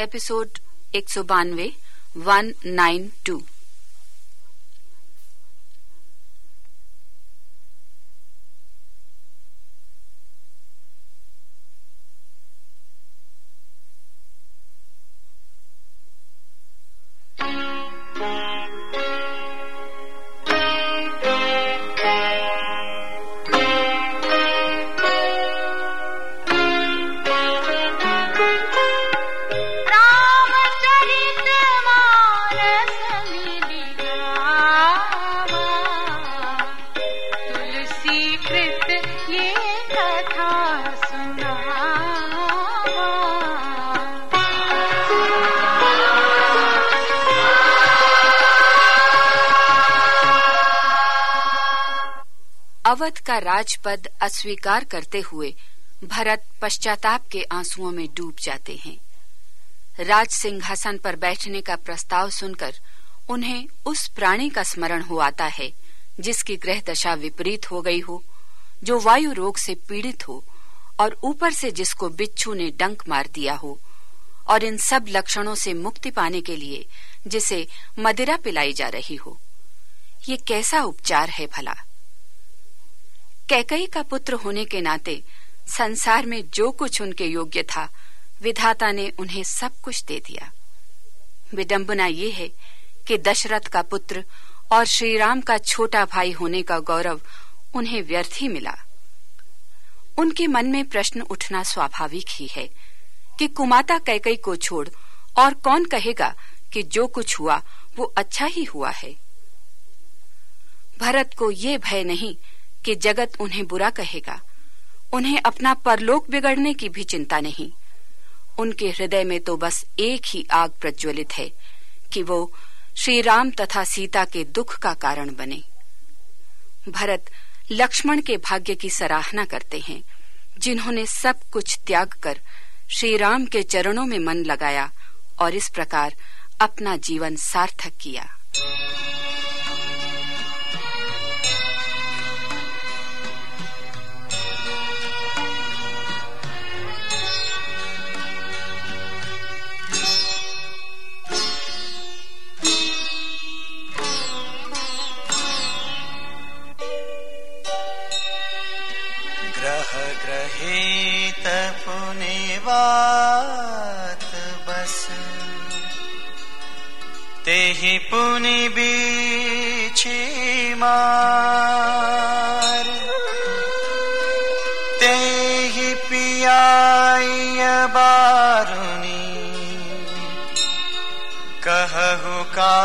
Episode एक सौ बानवे वन नाइन टू अवध का राजपद अस्वीकार करते हुए भरत पश्चाताप के आंसुओं में डूब जाते हैं। राज सिंहासन पर बैठने का प्रस्ताव सुनकर उन्हें उस प्राणी का स्मरण हो आता है, जिसकी ग्रह दशा विपरीत हो गई हो, जो वायु रोग से पीड़ित हो और ऊपर से जिसको बिच्छू ने डंक मार दिया हो, और इन सब लक्षणों से मुक्ति पाने के लिए जिसे मदिरा पिलाई जा रही हो। ये कैसा उपचार है भला? कैकई का पुत्र होने के नाते संसार में जो कुछ उनके योग्य था, विधाता ने उन्हें सब कुछ दे दिया। विडंबना ये है कि दशरथ का पुत्र और श्रीराम का छोटा भाई होने का गौरव उन्हें व्यर्थ ही मिला। उनके मन में प्रश्न उठना स्वाभाविक ही है कि कुमाता कैकई को छोड़ और कौन कहेगा कि जो कुछ हुआ, वो अच्छा ही हुआ है। भरत को ये भय नहीं कि जगत उन्हें बुरा कहेगा। उन्हें अपना परलोक बिगड़ने की भी चिंता नहीं। उनके हृदय में तो बस एक ही आग प्रज्वलित है कि वो श्री राम तथा सीता के दुख का कारण बने। भरत लक्ष्मण के भाग्य की सराहना करते हैं, जिन्होंने सब कुछ त्याग कर श्री राम के चरणों में मन लगाया और इस प्रकार अपना जीवन सार्थक किया। बात बस। तेहि पुनि बीछी मार। तेहि पियाय बारुनी कहु का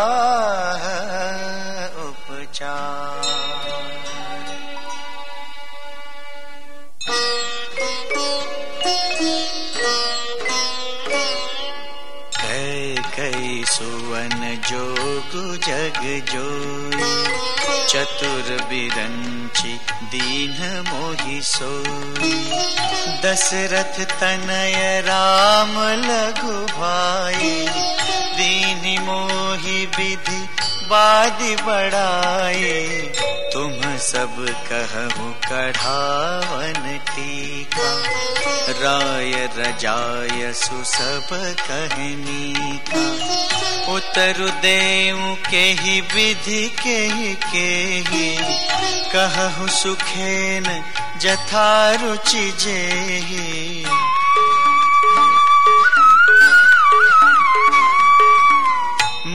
सुवन जोग जग जोई। चतुर बिरंची दीन मोहि सोई। दशरथ तनय राम लघु भाई। दीन मोहि विधि बादि बढ़ाए तुम सब कहु कढ़ावन टीका राय रजाय सुसब कहनी का। उतर देव के ही विधि के ही के ही। कहु सुखेन जथा रुचि जे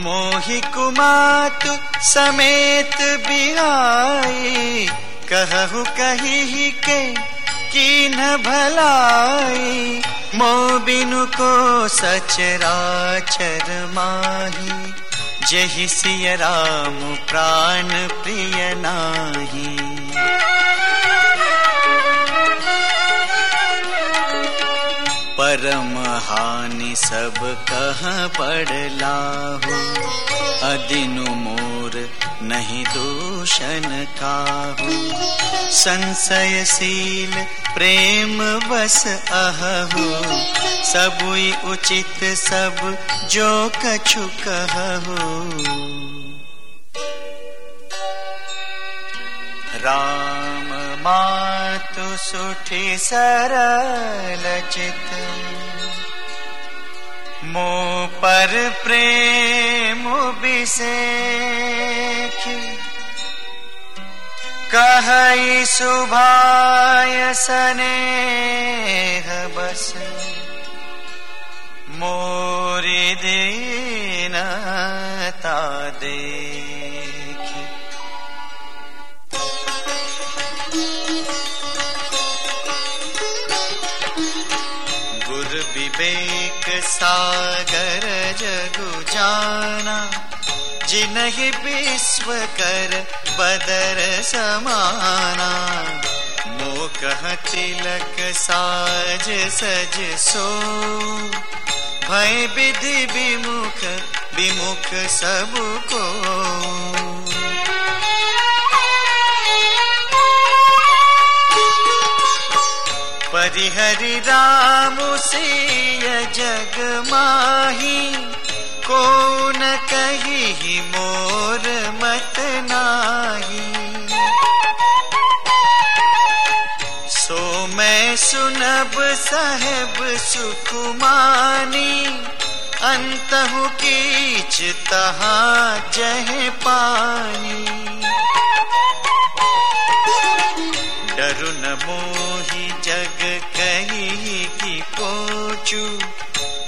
मोहि कुमात समेत बिहाई कहु कही के की न भलाई। मो बिनु को सचराचर माही। जही सिय राम प्राण प्रिय नाही। परम हानि सब कह पड़लाहु। अदिनु मोर नहीं दूषण काहू। संशयशील प्रेम बस अहु सबुई उचित सब जो कछु कहु राम मातु सुठी सरल चित। मो पर प्रेम बिसेखी कहई सुभाय सने बस। मोरी दीनता देखी गुर विवेक सागर जगु जाना, जिनहि विश्व कर बदर समाना। मोकह तिलक साज सज सो, भय विधि विमुख विमुख सबको परिहरि राम सिय जग माही। को न कही मोर मत नाही। सो मैं सुनब साहेब सुकुमानी अंतहु कीच तहा जह पानी डरु न मोही कोचू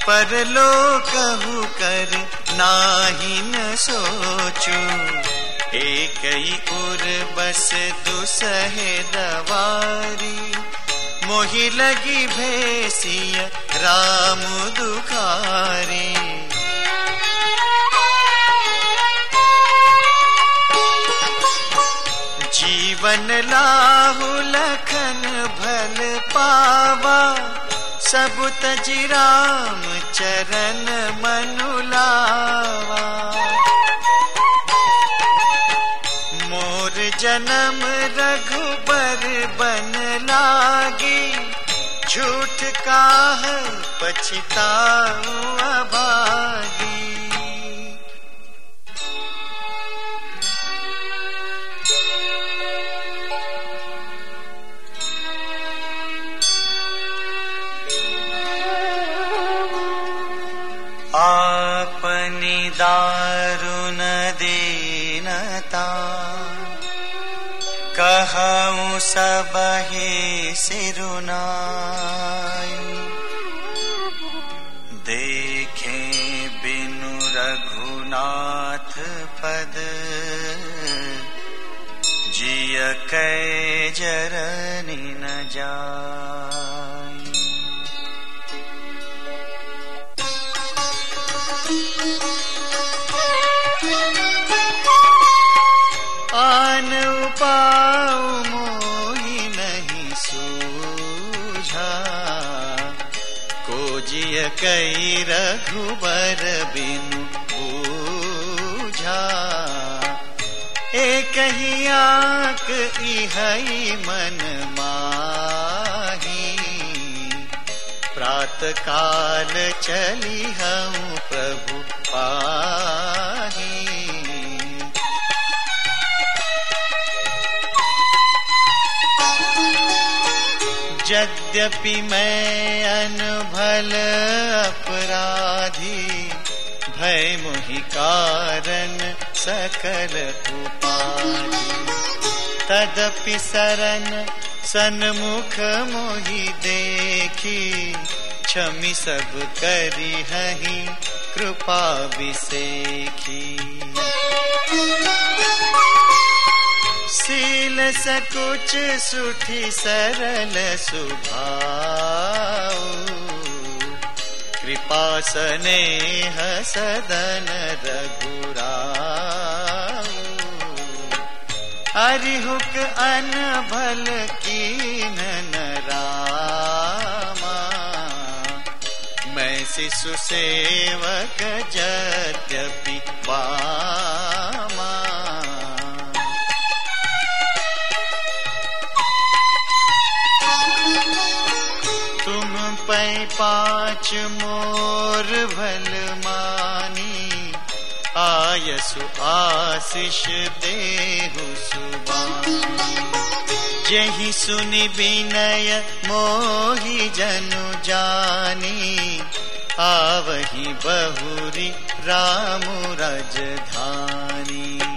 पर लो कहू कर, नाही न सोचू। एक ही उर बस दुसहे दवारी, मोही लगी भेसिय राम दुखारी। जीवन लाहु लखन भल पावा सब तज राम चरण मनुलावा मोर जन्म रघुबर बन लागे झूठ काह पछताऊ अभागी। आपनी दारुण दीनता। कहूँ सब ही सिरुनाई देखे बिनु रघुनाथ पद। जिय कै जरनी न जाई कई रघुबर बिनु बूझा। एक ही आँख इहई मन माही। प्रात काल चली हूँ प्रभु पाही। यद्यपि मैं अनभल भय मोहि कारण सकल उपाधि। तदपि सरन सन्मुख मोहि देखी, क्षमि सब करी हही कृपा विसेखी। शील सकुच सुठी सरल सुभाव कृपा स्नेह सदन रघुरा हरिहुक अन भल कीन रामा मैं शिशु सेवक जद्यपि बामा पै पाँच मोर भल मानी। आयसु आशीष देहु सुबानी। जही सुनि विनय मोहि जनु जानी। आवही बहुरी राम राजधानी